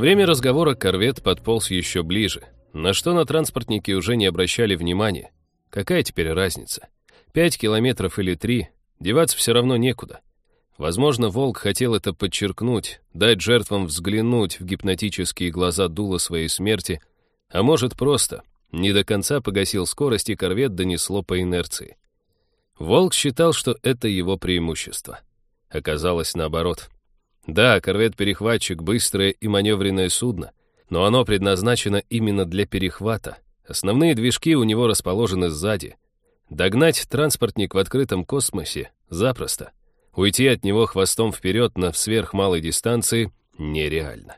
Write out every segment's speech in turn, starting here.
Время разговора корвет подполз еще ближе, на что на транспортнике уже не обращали внимания. Какая теперь разница? Пять километров или три, деваться все равно некуда. Возможно, волк хотел это подчеркнуть, дать жертвам взглянуть в гипнотические глаза дула своей смерти, а может просто, не до конца погасил скорость и корвет донесло по инерции. Волк считал, что это его преимущество. Оказалось наоборот. Да, корвет-перехватчик — быстрое и маневренное судно, но оно предназначено именно для перехвата. Основные движки у него расположены сзади. Догнать транспортник в открытом космосе запросто. Уйти от него хвостом вперед на сверхмалой дистанции нереально.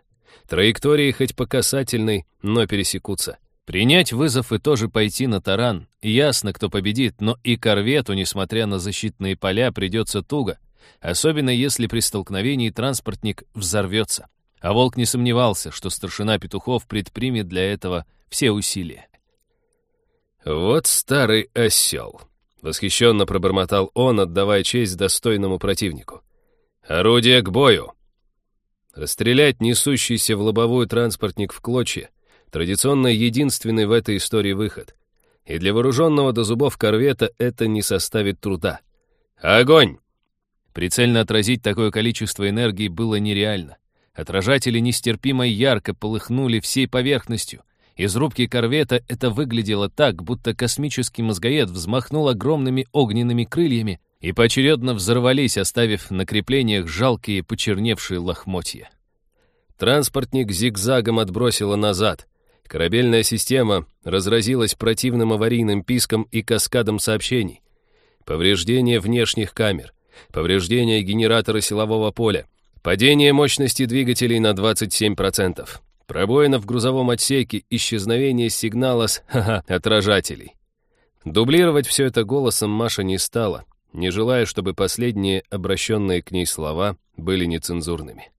Траектории хоть по касательной, но пересекутся. Принять вызов и тоже пойти на таран. Ясно, кто победит, но и корвету, несмотря на защитные поля, придется туго. Особенно если при столкновении транспортник взорвется. А Волк не сомневался, что старшина Петухов предпримет для этого все усилия. «Вот старый осел», — восхищенно пробормотал он, отдавая честь достойному противнику. «Орудие к бою!» Расстрелять несущийся в лобовую транспортник в клочья — Традиционно единственный в этой истории выход. И для вооруженного до зубов корвета это не составит труда. Огонь! Прицельно отразить такое количество энергии было нереально. Отражатели нестерпимо ярко полыхнули всей поверхностью. Из рубки корвета это выглядело так, будто космический мозгоед взмахнул огромными огненными крыльями и поочередно взорвались, оставив на креплениях жалкие почерневшие лохмотья. Транспортник зигзагом отбросило назад. Корабельная система разразилась противным аварийным писком и каскадом сообщений. Повреждение внешних камер, повреждение генератора силового поля, падение мощности двигателей на 27%, пробоина в грузовом отсеке, исчезновение сигнала с ха -ха, отражателей. Дублировать все это голосом Маша не стала, не желая, чтобы последние обращенные к ней слова были нецензурными.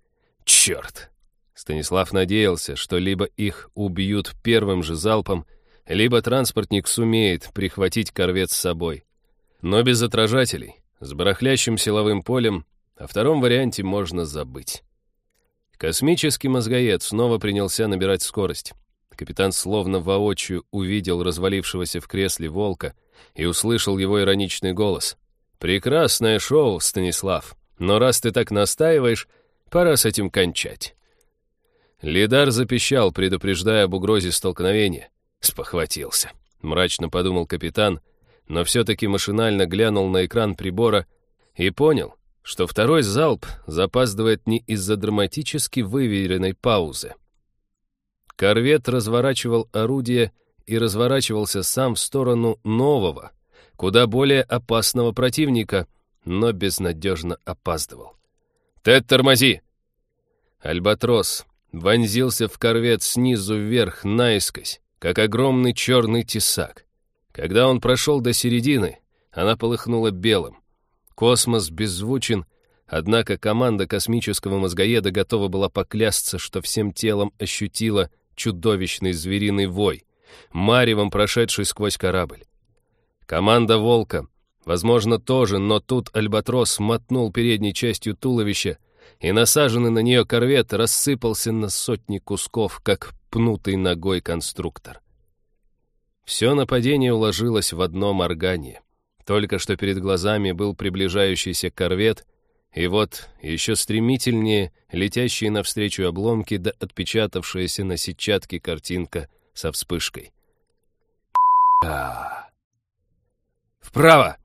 «Черт!» Станислав надеялся, что либо их убьют первым же залпом, либо транспортник сумеет прихватить корвет с собой. Но без отражателей, с барахлящим силовым полем, о втором варианте можно забыть. Космический мозгоед снова принялся набирать скорость. Капитан словно воочию увидел развалившегося в кресле волка и услышал его ироничный голос. «Прекрасное шоу, Станислав, но раз ты так настаиваешь, пора с этим кончать». Лидар запищал, предупреждая об угрозе столкновения. Спохватился. Мрачно подумал капитан, но все-таки машинально глянул на экран прибора и понял, что второй залп запаздывает не из-за драматически выверенной паузы. Корвет разворачивал орудие и разворачивался сам в сторону нового, куда более опасного противника, но безнадежно опаздывал. «Тед, тормози!» Альбатрос, вонзился в корвет снизу вверх наискось, как огромный черный тесак. Когда он прошел до середины, она полыхнула белым. Космос беззвучен, однако команда космического мозгоеда готова была поклясться, что всем телом ощутила чудовищный звериный вой, маревом прошедший сквозь корабль. Команда «Волка», возможно, тоже, но тут Альбатрос мотнул передней частью туловища, и насаженный на нее корвет рассыпался на сотни кусков, как пнутый ногой конструктор. Все нападение уложилось в одно моргание. Только что перед глазами был приближающийся корвет, и вот еще стремительнее летящие навстречу обломки да отпечатавшаяся на сетчатке картинка со вспышкой. «Вправо!»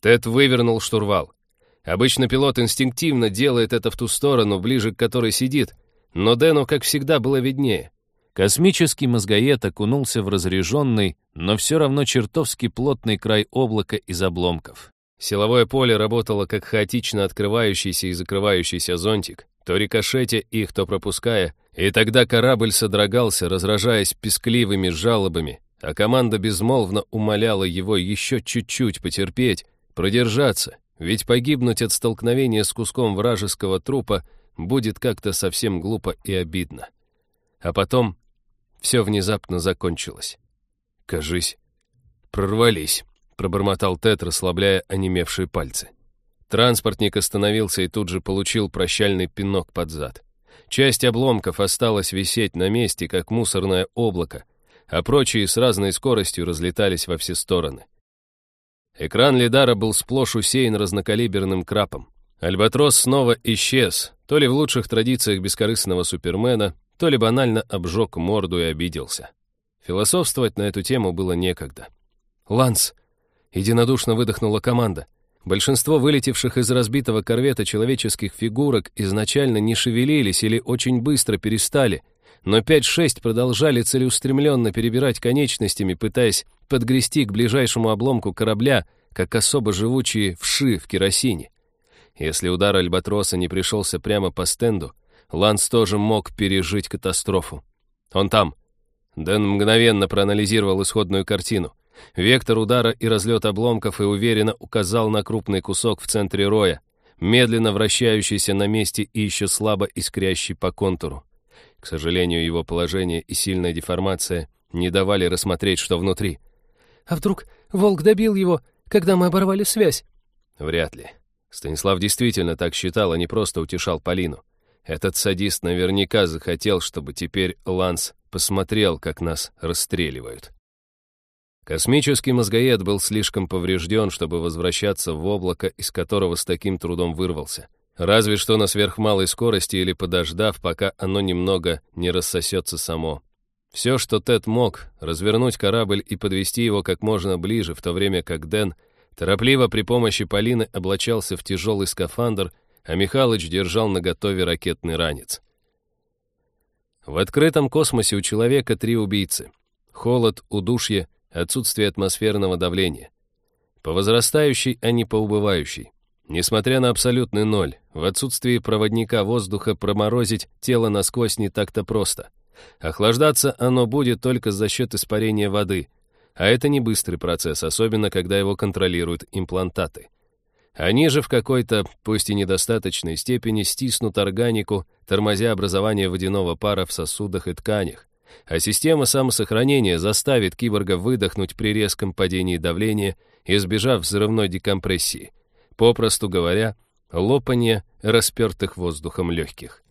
Тед вывернул штурвал. Обычно пилот инстинктивно делает это в ту сторону, ближе к которой сидит, но Дэну, как всегда, было виднее. Космический мозгоед окунулся в разряженный, но все равно чертовски плотный край облака из обломков. Силовое поле работало как хаотично открывающийся и закрывающийся зонтик, то рикошетя их, то пропуская, и тогда корабль содрогался, разражаясь пескливыми жалобами, а команда безмолвно умоляла его еще чуть-чуть потерпеть, продержаться, ведь погибнуть от столкновения с куском вражеского трупа будет как-то совсем глупо и обидно. А потом все внезапно закончилось. «Кажись, прорвались», — пробормотал Тед, расслабляя онемевшие пальцы. Транспортник остановился и тут же получил прощальный пинок под зад. Часть обломков осталась висеть на месте, как мусорное облако, а прочие с разной скоростью разлетались во все стороны. Экран лидара был сплошь усеян разнокалиберным крапом. Альбатрос снова исчез, то ли в лучших традициях бескорыстного супермена, то ли банально обжег морду и обиделся. Философствовать на эту тему было некогда. «Ланс!» — единодушно выдохнула команда. Большинство вылетевших из разбитого корвета человеческих фигурок изначально не шевелились или очень быстро перестали, но 5-6 продолжали целеустремленно перебирать конечностями, пытаясь подгрести к ближайшему обломку корабля, как особо живучие вши в керосине. Если удар Альбатроса не пришелся прямо по стенду, Ланс тоже мог пережить катастрофу. Он там. Дэн мгновенно проанализировал исходную картину. Вектор удара и разлет обломков и уверенно указал на крупный кусок в центре роя, медленно вращающийся на месте и еще слабо искрящий по контуру. К сожалению, его положение и сильная деформация не давали рассмотреть, что внутри. «А вдруг волк добил его, когда мы оборвали связь?» Вряд ли. Станислав действительно так считал, а не просто утешал Полину. Этот садист наверняка захотел, чтобы теперь Ланс посмотрел, как нас расстреливают. Космический мозгоед был слишком поврежден, чтобы возвращаться в облако, из которого с таким трудом вырвался. Разве что на сверхмалой скорости или подождав, пока оно немного не рассосется само. Все, что Тед мог, развернуть корабль и подвести его как можно ближе, в то время как Дэн торопливо при помощи Полины облачался в тяжелый скафандр, а Михалыч держал наготове ракетный ранец. В открытом космосе у человека три убийцы. Холод, удушье отсутствие атмосферного давления. По возрастающей, а не по убывающей. Несмотря на абсолютный ноль, в отсутствии проводника воздуха проморозить тело насквозь не так-то просто. Охлаждаться оно будет только за счет испарения воды, а это не быстрый процесс, особенно когда его контролируют имплантаты. Они же в какой-то, пусть и недостаточной степени, стиснут органику, тормозя образование водяного пара в сосудах и тканях, а система самосохранения заставит киборга выдохнуть при резком падении давления, избежав взрывной декомпрессии. Попросту говоря, лопание распертых воздухом легких.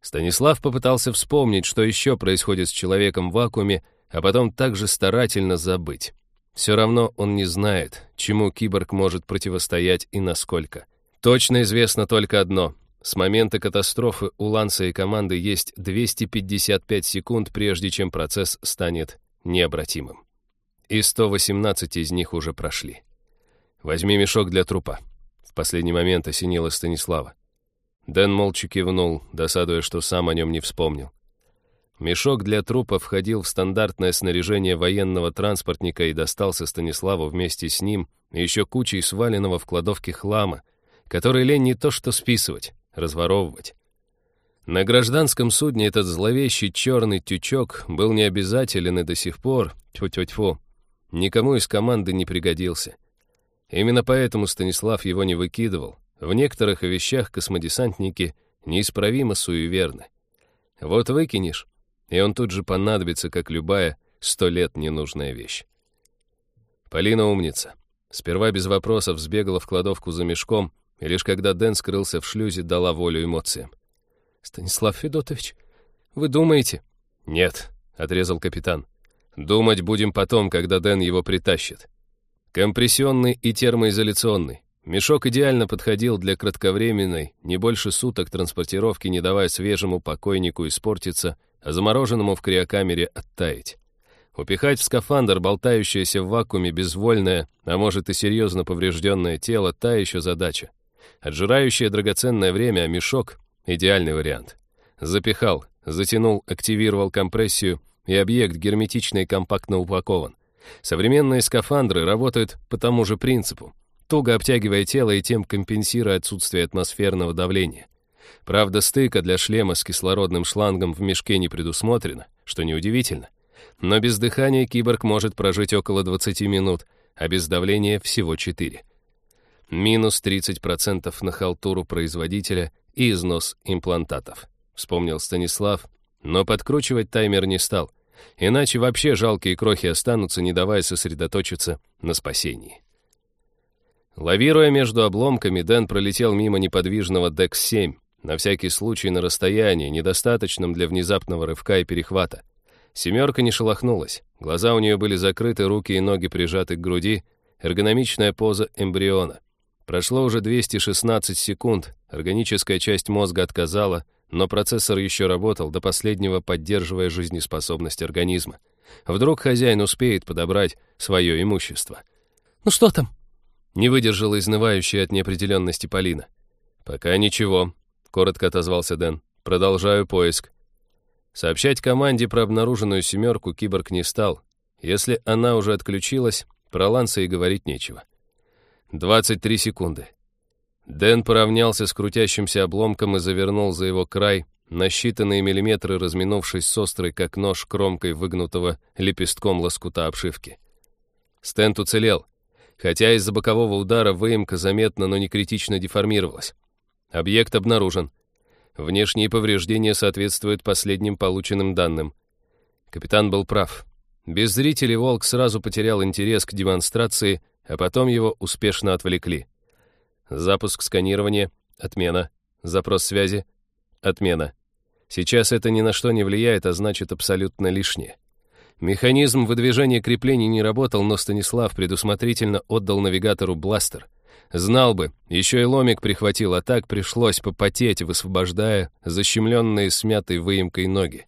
Станислав попытался вспомнить, что еще происходит с человеком в вакууме, а потом также старательно забыть. Все равно он не знает, чему киборг может противостоять и насколько. Точно известно только одно — с момента катастрофы у Ланса и команды есть 255 секунд, прежде чем процесс станет необратимым. И 118 из них уже прошли. «Возьми мешок для трупа». В последний момент осенило Станислава. Дэн молча кивнул, досадуя, что сам о нем не вспомнил. Мешок для трупа входил в стандартное снаряжение военного транспортника и достался Станиславу вместе с ним еще кучей сваленного в кладовке хлама, который лень не то что списывать, разворовывать. На гражданском судне этот зловещий черный тючок был необязателен и до сих пор, тьфу-тьфу-тьфу, никому из команды не пригодился. Именно поэтому Станислав его не выкидывал. В некоторых вещах космодесантники неисправимо суеверны. Вот выкинешь, и он тут же понадобится, как любая сто лет ненужная вещь. Полина умница. Сперва без вопросов сбегала в кладовку за мешком, и лишь когда Дэн скрылся в шлюзе, дала волю эмоциям. «Станислав Федотович, вы думаете?» «Нет», — отрезал капитан. «Думать будем потом, когда Дэн его притащит». Компрессионный и термоизоляционный. Мешок идеально подходил для кратковременной, не больше суток транспортировки, не давая свежему покойнику испортиться, а замороженному в криокамере оттаять. Упихать в скафандр болтающееся в вакууме безвольное, а может и серьезно поврежденное тело, та еще задача. Отжирающее драгоценное время, а мешок — идеальный вариант. Запихал, затянул, активировал компрессию, и объект герметично и компактно упакован. Современные скафандры работают по тому же принципу, туго обтягивая тело и тем компенсируя отсутствие атмосферного давления. Правда, стыка для шлема с кислородным шлангом в мешке не предусмотрено, что неудивительно. Но без дыхания киборг может прожить около 20 минут, а без давления всего 4 минус 30% на халтуру производителя и износ имплантатов. Вспомнил Станислав, но подкручивать таймер не стал, иначе вообще жалкие крохи останутся, не давая сосредоточиться на спасении. Лавируя между обломками, Дэн пролетел мимо неподвижного Декс-7, На всякий случай на расстоянии, недостаточном для внезапного рывка и перехвата. Семерка не шелохнулась. Глаза у нее были закрыты, руки и ноги прижаты к груди. Эргономичная поза эмбриона. Прошло уже 216 секунд, органическая часть мозга отказала, но процессор еще работал, до последнего поддерживая жизнеспособность организма. Вдруг хозяин успеет подобрать свое имущество. «Ну что там?» Не выдержала изнывающая от неопределенности Полина. «Пока ничего», — коротко отозвался Дэн. «Продолжаю поиск». Сообщать команде про обнаруженную семерку киборг не стал. Если она уже отключилась, про Ланса и говорить нечего. 23 секунды. Дэн поравнялся с крутящимся обломком и завернул за его край, на считанные миллиметры разминувшись с острой, как нож, кромкой выгнутого лепестком лоскута обшивки. Стенд уцелел, хотя из-за бокового удара выемка заметно, но не критично деформировалась. Объект обнаружен. Внешние повреждения соответствуют последним полученным данным. Капитан был прав. Без зрителей Волк сразу потерял интерес к демонстрации, а потом его успешно отвлекли. Запуск сканирования — отмена. Запрос связи — отмена. Сейчас это ни на что не влияет, а значит абсолютно лишнее. Механизм выдвижения креплений не работал, но Станислав предусмотрительно отдал навигатору бластер. Знал бы, еще и ломик прихватил, а так пришлось попотеть, высвобождая защемленные смятой выемкой ноги.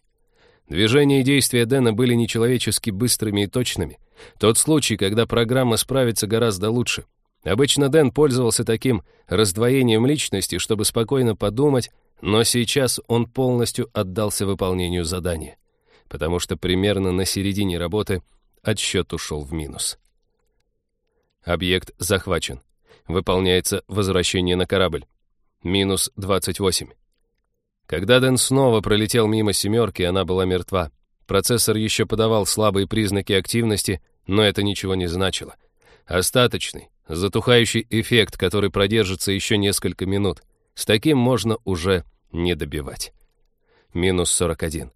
Движения и действия Дэна были нечеловечески быстрыми и точными. Тот случай, когда программа справится гораздо лучше. Обычно Дэн пользовался таким раздвоением личности, чтобы спокойно подумать, но сейчас он полностью отдался выполнению задания, потому что примерно на середине работы отсчет ушел в минус. Объект захвачен. Выполняется возвращение на корабль. Минус 28. Когда Дэн снова пролетел мимо «семерки», она была мертва. Процессор еще подавал слабые признаки активности, но это ничего не значило. Остаточный, затухающий эффект, который продержится еще несколько минут. С таким можно уже не добивать. Минус 41.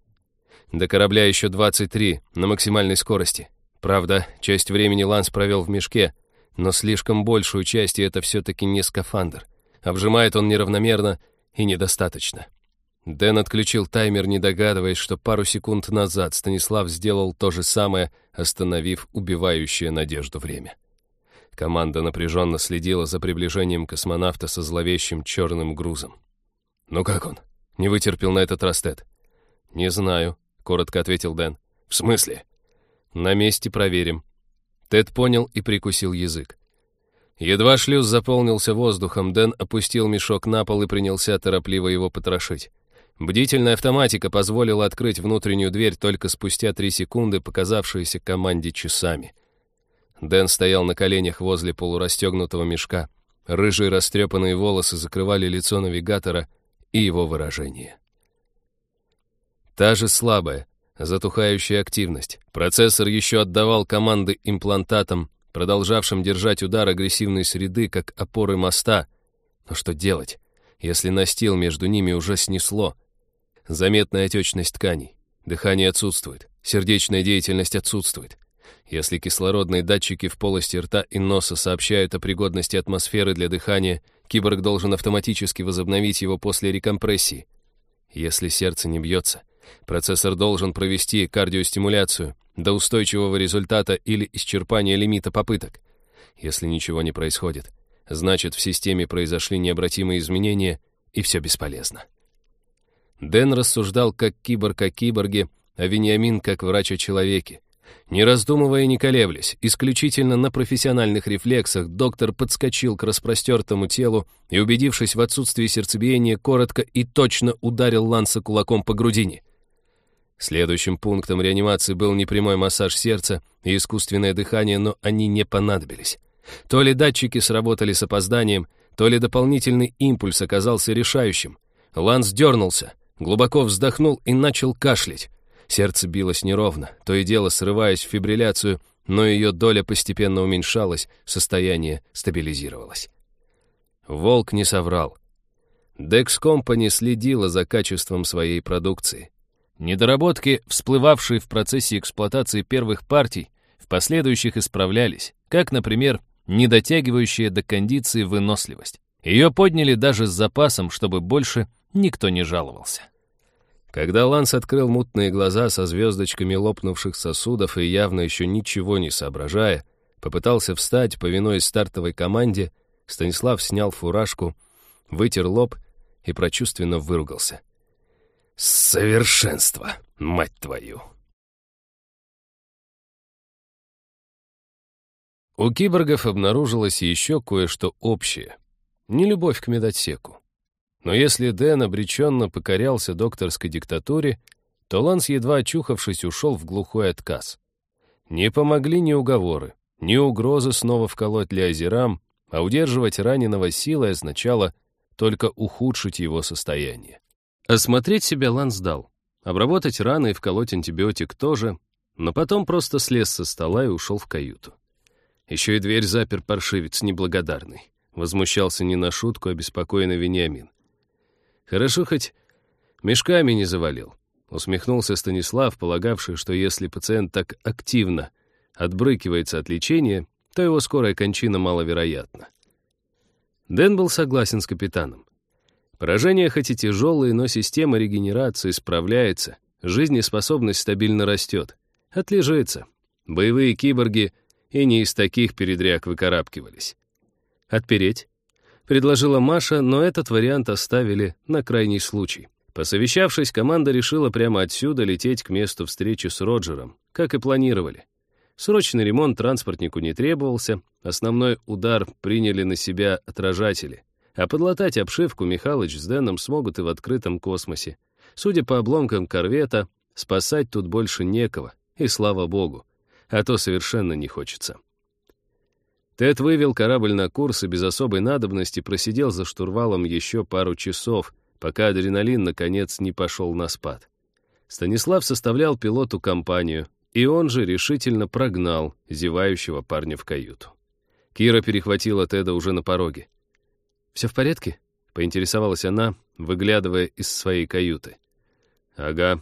До корабля еще 23 на максимальной скорости. Правда, часть времени Ланс провел в мешке, но слишком большую часть, и это все-таки не скафандр. Обжимает он неравномерно и недостаточно. Дэн отключил таймер, не догадываясь, что пару секунд назад Станислав сделал то же самое, остановив убивающее надежду время. Команда напряженно следила за приближением космонавта со зловещим черным грузом. «Ну как он?» — не вытерпел на этот раз. «Не знаю», — коротко ответил Дэн. «В смысле?» «На месте проверим». Тед понял и прикусил язык. Едва шлюз заполнился воздухом, Дэн опустил мешок на пол и принялся торопливо его потрошить. Бдительная автоматика позволила открыть внутреннюю дверь только спустя три секунды, показавшиеся команде часами. Дэн стоял на коленях возле полурастегнутого мешка. Рыжие растрепанные волосы закрывали лицо навигатора и его выражение. Та же слабая, затухающая активность. Процессор еще отдавал команды имплантатам, продолжавшим держать удар агрессивной среды, как опоры моста. Но что делать, если настил между ними уже снесло? Заметная отечность тканей. Дыхание отсутствует. Сердечная деятельность отсутствует. Если кислородные датчики в полости рта и носа сообщают о пригодности атмосферы для дыхания, киборг должен автоматически возобновить его после рекомпрессии. Если сердце не бьется, процессор должен провести кардиостимуляцию до устойчивого результата или исчерпания лимита попыток. Если ничего не происходит, значит в системе произошли необратимые изменения, и все бесполезно. Дэн рассуждал как киборг о киборге, а Вениамин как врач о человеке. Не раздумывая и не колеблясь, исключительно на профессиональных рефлексах, доктор подскочил к распростертому телу и, убедившись в отсутствии сердцебиения, коротко и точно ударил Ланса кулаком по грудине. Следующим пунктом реанимации был непрямой массаж сердца и искусственное дыхание, но они не понадобились. То ли датчики сработали с опозданием, то ли дополнительный импульс оказался решающим. Ланс дернулся — Глубоко вздохнул и начал кашлять. Сердце билось неровно, то и дело срываясь в фибрилляцию, но ее доля постепенно уменьшалась, состояние стабилизировалось. Волк не соврал. Dex Company следила за качеством своей продукции. Недоработки, всплывавшие в процессе эксплуатации первых партий, в последующих исправлялись, как, например, недотягивающая до кондиции выносливость. Ее подняли даже с запасом, чтобы больше никто не жаловался. Когда Ланс открыл мутные глаза со звездочками лопнувших сосудов и явно еще ничего не соображая, попытался встать, повинуясь стартовой команде, Станислав снял фуражку, вытер лоб и прочувственно выругался. «Совершенство, мать твою!» У киборгов обнаружилось еще кое-что общее. Не любовь к медотсеку. Но если Дэн обреченно покорялся докторской диктатуре, то Ланс, едва очухавшись, ушел в глухой отказ. Не помогли ни уговоры, ни угрозы снова вколоть Леозерам, а удерживать раненого силой означало только ухудшить его состояние. Осмотреть себя Ланс дал. Обработать раны и вколоть антибиотик тоже, но потом просто слез со стола и ушел в каюту. Еще и дверь запер паршивец неблагодарный. Возмущался не на шутку, а беспокойно Вениамин. Хорошо хоть мешками не завалил. Усмехнулся Станислав, полагавший, что если пациент так активно отбрыкивается от лечения, то его скорая кончина маловероятна. Дэн был согласен с капитаном. Поражения хоть и тяжелые, но система регенерации справляется, жизнеспособность стабильно растет. Отлежится. Боевые киборги и не из таких передряг выкарабкивались. Отпереть? Предложила Маша, но этот вариант оставили на крайний случай. Посовещавшись, команда решила прямо отсюда лететь к месту встречи с Роджером, как и планировали. Срочный ремонт транспортнику не требовался, основной удар приняли на себя отражатели. А подлатать обшивку Михалыч с Дэном смогут и в открытом космосе. Судя по обломкам корвета, спасать тут больше некого, и слава богу а то совершенно не хочется. Тед вывел корабль на курс и без особой надобности просидел за штурвалом еще пару часов, пока адреналин, наконец, не пошел на спад. Станислав составлял пилоту компанию, и он же решительно прогнал зевающего парня в каюту. Кира перехватила Теда уже на пороге. «Все в порядке?» — поинтересовалась она, выглядывая из своей каюты. «Ага».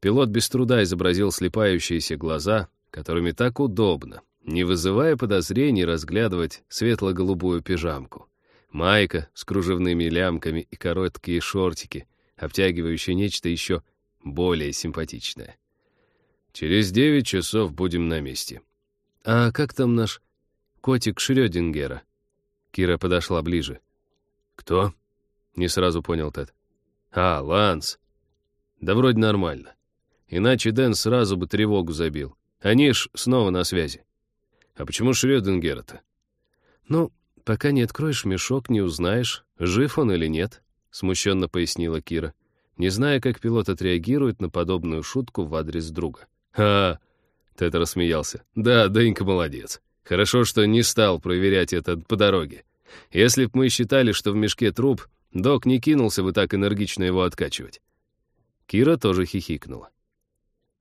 Пилот без труда изобразил слепающиеся глаза, которыми так удобно, не вызывая подозрений разглядывать светло-голубую пижамку. Майка с кружевными лямками и короткие шортики, обтягивающие нечто еще более симпатичное. Через девять часов будем на месте. А как там наш котик Шрёдингера? Кира подошла ближе. Кто? Не сразу понял Тед. А, Ланс. Да вроде нормально. Иначе Дэн сразу бы тревогу забил. Они ж снова на связи. А почему Шрёдингера-то? Ну, пока не откроешь мешок, не узнаешь, жив он или нет, смущенно пояснила Кира, не зная, как пилот отреагирует на подобную шутку в адрес друга. «А, Тед рассмеялся. «Да, Дэнька молодец. Хорошо, что не стал проверять это по дороге. Если б мы считали, что в мешке труп, док не кинулся бы так энергично его откачивать». Кира тоже хихикнула.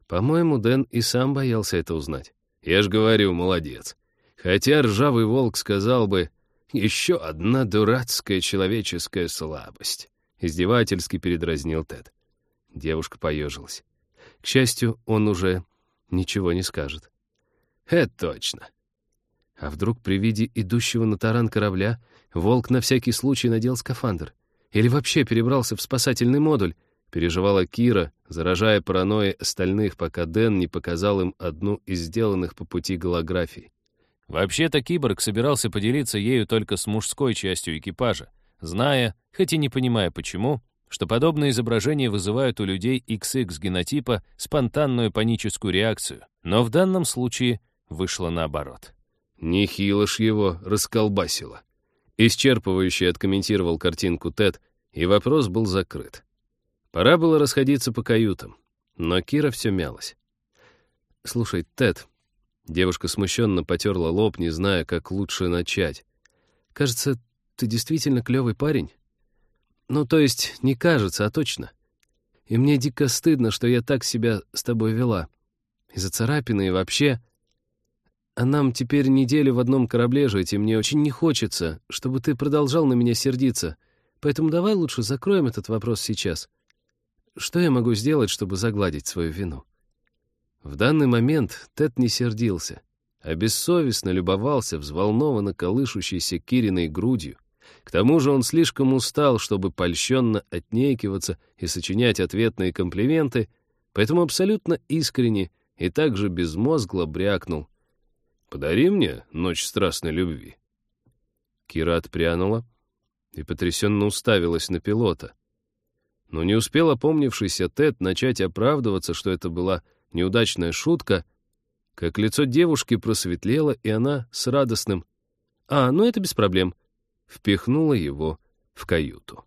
По-моему, Дэн и сам боялся это узнать. Я ж говорю, молодец. Хотя ржавый волк сказал бы, еще одна дурацкая человеческая слабость. Издевательски передразнил Тед. Девушка поежилась. К счастью, он уже ничего не скажет. Это точно. А вдруг при виде идущего на таран корабля волк на всякий случай надел скафандр? Или вообще перебрался в спасательный модуль? Переживала Кира, заражая паранойей остальных, пока Дэн не показал им одну из сделанных по пути голографий. Вообще-то киборг собирался поделиться ею только с мужской частью экипажа, зная, хоть и не понимая почему, что подобные изображения вызывают у людей XX генотипа спонтанную паническую реакцию, но в данном случае вышло наоборот. Нехило ж его расколбасило. Исчерпывающе откомментировал картинку Тед, и вопрос был закрыт. Пора было расходиться по каютам, но Кира все мялась. «Слушай, Тед...» Девушка смущенно потерла лоб, не зная, как лучше начать. «Кажется, ты действительно клевый парень?» «Ну, то есть, не кажется, а точно. И мне дико стыдно, что я так себя с тобой вела. Из-за царапины и вообще...» А нам теперь неделю в одном корабле жить, и мне очень не хочется, чтобы ты продолжал на меня сердиться. Поэтому давай лучше закроем этот вопрос сейчас. Что я могу сделать, чтобы загладить свою вину? В данный момент Тед не сердился, а бессовестно любовался взволнованно колышущейся Кириной грудью, К тому же он слишком устал, чтобы польщенно отнекиваться и сочинять ответные комплименты, поэтому абсолютно искренне и также безмозгло брякнул. «Подари мне ночь страстной любви». Кира отпрянула и потрясенно уставилась на пилота. Но не успел опомнившийся Тед начать оправдываться, что это была неудачная шутка, как лицо девушки просветлело, и она с радостным «А, ну это без проблем», впихнула его в каюту.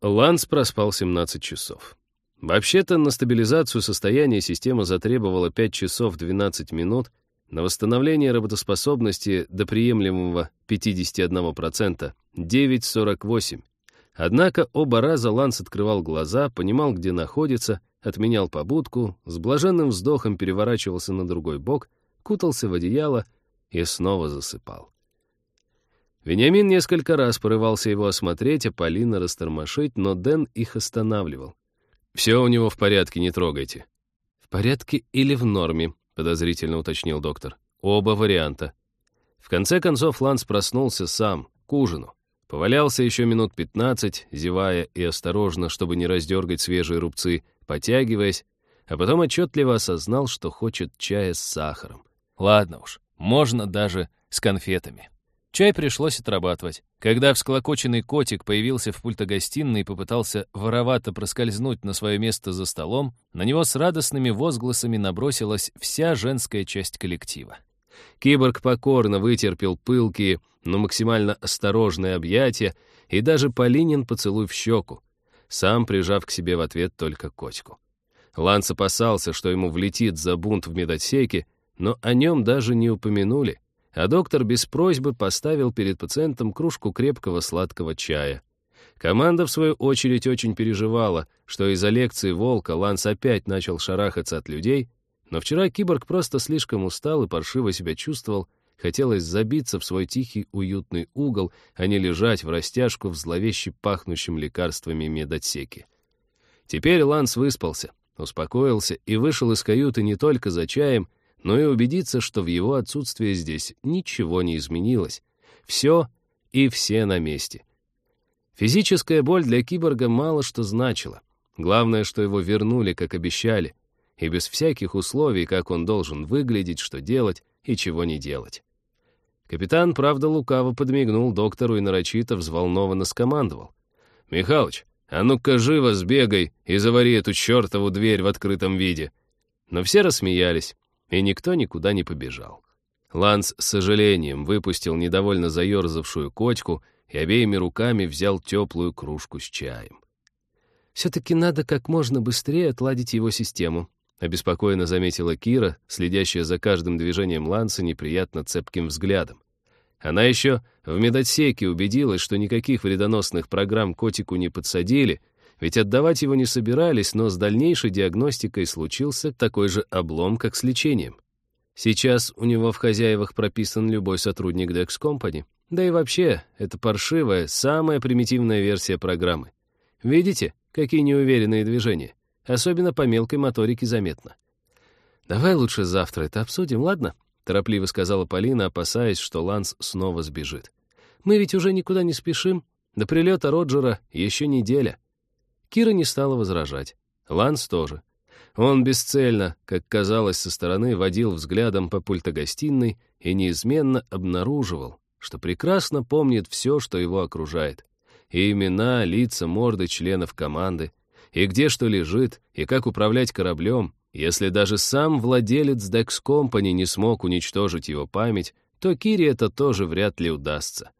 Ланс проспал 17 часов. Вообще-то на стабилизацию состояния система затребовала 5 часов 12 минут, на восстановление работоспособности до приемлемого 51% 9,48. Однако оба раза Ланс открывал глаза, понимал, где находится, отменял побудку, с блаженным вздохом переворачивался на другой бок, кутался в одеяло и снова засыпал. Вениамин несколько раз порывался его осмотреть, а Полина растормошить, но Дэн их останавливал. «Все у него в порядке, не трогайте». «В порядке или в норме?» — подозрительно уточнил доктор. «Оба варианта». В конце концов Ланс проснулся сам, к ужину. Повалялся еще минут пятнадцать, зевая и осторожно, чтобы не раздергать свежие рубцы, потягиваясь, а потом отчетливо осознал, что хочет чая с сахаром. Ладно уж, можно даже с конфетами. Чай пришлось отрабатывать. Когда всклокоченный котик появился в пультогостиной и попытался воровато проскользнуть на свое место за столом, на него с радостными возгласами набросилась вся женская часть коллектива. Киборг покорно вытерпел пылкие, но максимально осторожные объятия и даже Полинин поцелуй в щеку, сам прижав к себе в ответ только котику. Ланс опасался, что ему влетит за бунт в медотсеке, но о нем даже не упомянули а доктор без просьбы поставил перед пациентом кружку крепкого сладкого чая. Команда, в свою очередь, очень переживала, что из-за лекции «Волка» Ланс опять начал шарахаться от людей, но вчера киборг просто слишком устал и паршиво себя чувствовал, хотелось забиться в свой тихий уютный угол, а не лежать в растяжку в зловеще пахнущем лекарствами медотсеке. Теперь Ланс выспался, успокоился и вышел из каюты не только за чаем, но и убедиться, что в его отсутствии здесь ничего не изменилось. Все и все на месте. Физическая боль для киборга мало что значила. Главное, что его вернули, как обещали, и без всяких условий, как он должен выглядеть, что делать и чего не делать. Капитан, правда, лукаво подмигнул доктору и нарочито взволнованно скомандовал. «Михалыч, а ну-ка живо сбегай и завари эту чертову дверь в открытом виде». Но все рассмеялись, и никто никуда не побежал. Ланс с сожалением выпустил недовольно заерзавшую кочку и обеими руками взял теплую кружку с чаем. «Все-таки надо как можно быстрее отладить его систему», обеспокоенно заметила Кира, следящая за каждым движением Ланса неприятно цепким взглядом. Она еще в медотсеке убедилась, что никаких вредоносных программ котику не подсадили, ведь отдавать его не собирались, но с дальнейшей диагностикой случился такой же облом, как с лечением. Сейчас у него в хозяевах прописан любой сотрудник Dex Company. Да и вообще, это паршивая, самая примитивная версия программы. Видите, какие неуверенные движения? Особенно по мелкой моторике заметно. «Давай лучше завтра это обсудим, ладно?» — торопливо сказала Полина, опасаясь, что Ланс снова сбежит. «Мы ведь уже никуда не спешим. До прилета Роджера еще неделя. Кира не стала возражать. Ланс тоже. Он бесцельно, как казалось со стороны, водил взглядом по пультогостиной и неизменно обнаруживал, что прекрасно помнит все, что его окружает. И имена, лица, морды членов команды, и где что лежит, и как управлять кораблем. Если даже сам владелец Dex Company не смог уничтожить его память, то Кире это тоже вряд ли удастся.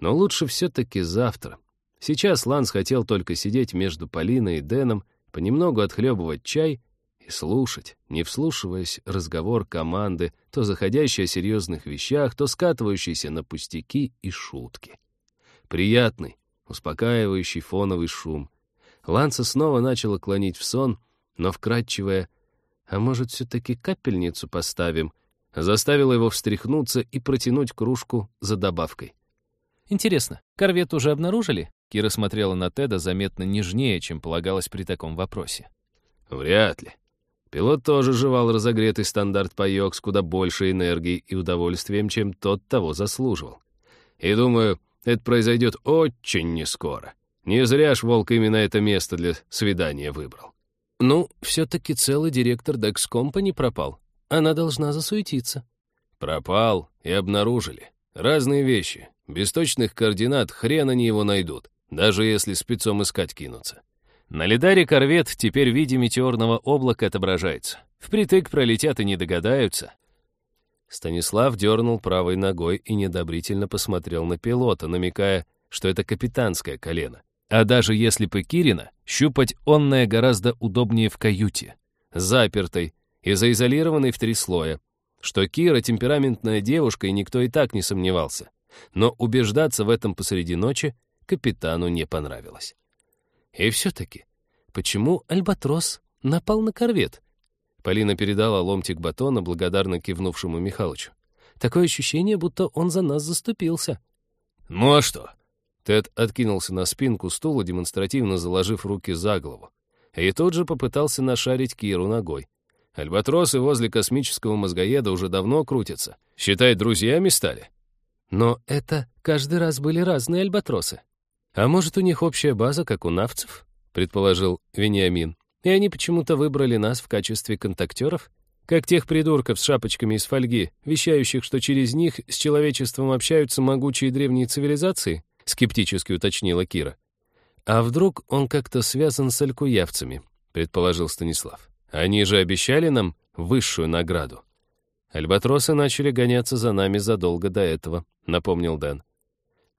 Но лучше все-таки завтра. Сейчас Ланс хотел только сидеть между Полиной и Дэном, понемногу отхлебывать чай и слушать, не вслушиваясь разговор команды, то заходящий о серьезных вещах, то скатывающийся на пустяки и шутки. Приятный, успокаивающий фоновый шум. Ланса снова начала клонить в сон, но вкрадчивая «А может, все-таки капельницу поставим?» заставила его встряхнуться и протянуть кружку за добавкой. «Интересно, корвет уже обнаружили?» Кира смотрела на Теда заметно нежнее, чем полагалось при таком вопросе. «Вряд ли. Пилот тоже жевал разогретый стандарт паёк с куда большей энергией и удовольствием, чем тот того заслуживал. И думаю, Это произойдет очень нескоро. Не зря ж Волк именно это место для свидания выбрал. Ну, все-таки целый директор Dex Company пропал. Она должна засуетиться. Пропал и обнаружили. Разные вещи. Без точных координат хрен они его найдут, даже если спецом искать кинутся. На лидаре корвет теперь в виде метеорного облака отображается. Впритык пролетят и не догадаются. Станислав дернул правой ногой и недобрительно посмотрел на пилота, намекая, что это капитанское колено. А даже если бы Кирина, щупать онное гораздо удобнее в каюте, запертой и заизолированной в три слоя, что Кира темпераментная девушка, и никто и так не сомневался. Но убеждаться в этом посреди ночи капитану не понравилось. И все-таки, почему Альбатрос напал на корвет? Полина передала ломтик батона благодарно кивнувшему Михалычу. Такое ощущение, будто он за нас заступился. «Ну а что?» Тед откинулся на спинку стула, демонстративно заложив руки за голову. И тут же попытался нашарить Киру ногой. Альбатросы возле космического мозгоеда уже давно крутятся. Считай, друзьями стали. Но это каждый раз были разные альбатросы. А может, у них общая база, как у навцев? Предположил Вениамин. И они почему-то выбрали нас в качестве контактеров? Как тех придурков с шапочками из фольги, вещающих, что через них с человечеством общаются могучие древние цивилизации? Скептически уточнила Кира. А вдруг он как-то связан с алькуявцами? Предположил Станислав. Они же обещали нам высшую награду. Альбатросы начали гоняться за нами задолго до этого, напомнил Дэн.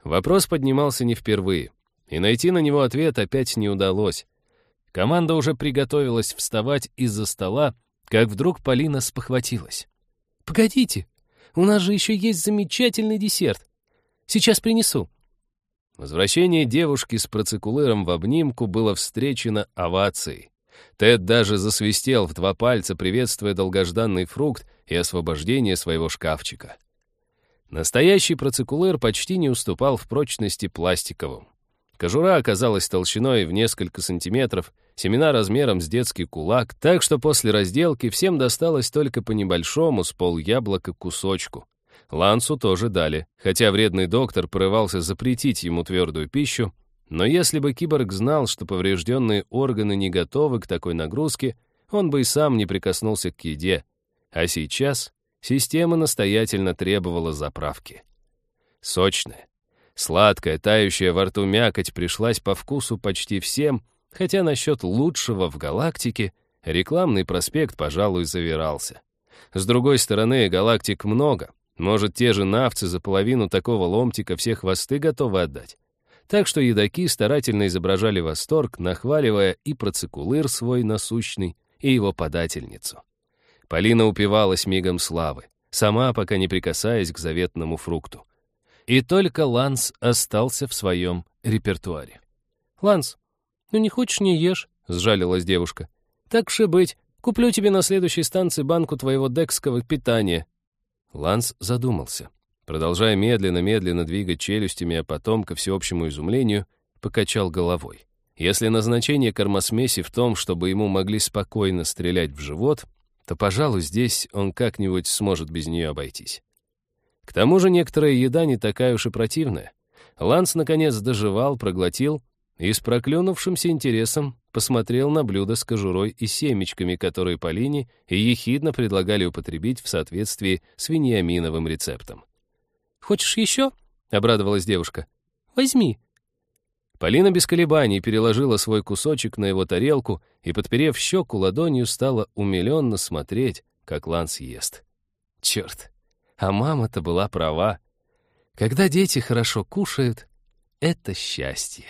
Вопрос поднимался не впервые, и найти на него ответ опять не удалось. Команда уже приготовилась вставать из-за стола, как вдруг Полина спохватилась. «Погодите, у нас же еще есть замечательный десерт. Сейчас принесу». Возвращение девушки с процикулыром в обнимку было встречено овацией. Тед даже засвистел в два пальца, приветствуя долгожданный фрукт и освобождение своего шкафчика. Настоящий процикулер почти не уступал в прочности пластиковым. Кожура оказалась толщиной в несколько сантиметров, семена размером с детский кулак, так что после разделки всем досталось только по небольшому с пол яблока кусочку. Лансу тоже дали, хотя вредный доктор порывался запретить ему твердую пищу, но если бы киборг знал, что поврежденные органы не готовы к такой нагрузке, он бы и сам не прикоснулся к еде. А сейчас система настоятельно требовала заправки. Сочная, сладкая, тающая во рту мякоть пришлась по вкусу почти всем, хотя насчет лучшего в галактике рекламный проспект, пожалуй, завирался. С другой стороны, галактик много. Может, те же навцы за половину такого ломтика все хвосты готовы отдать. Так что едоки старательно изображали восторг, нахваливая и процикулыр свой насущный, и его подательницу. Полина упивалась мигом славы, сама пока не прикасаясь к заветному фрукту. И только Ланс остался в своем репертуаре. «Ланс, ну не хочешь, не ешь», — сжалилась девушка. «Так же быть, куплю тебе на следующей станции банку твоего декскового питания». Ланс задумался продолжая медленно-медленно двигать челюстями, а потом, ко всеобщему изумлению, покачал головой. Если назначение кормосмеси в том, чтобы ему могли спокойно стрелять в живот, то, пожалуй, здесь он как-нибудь сможет без нее обойтись. К тому же некоторая еда не такая уж и противная. Ланс, наконец, доживал, проглотил и с проклюнувшимся интересом посмотрел на блюдо с кожурой и семечками, которые Полине и ехидно предлагали употребить в соответствии с вениаминовым рецептом. Хочешь еще?» — обрадовалась девушка. «Возьми». Полина без колебаний переложила свой кусочек на его тарелку и, подперев щеку ладонью, стала умиленно смотреть, как Ланс ест. Черт, а мама-то была права. Когда дети хорошо кушают, это счастье.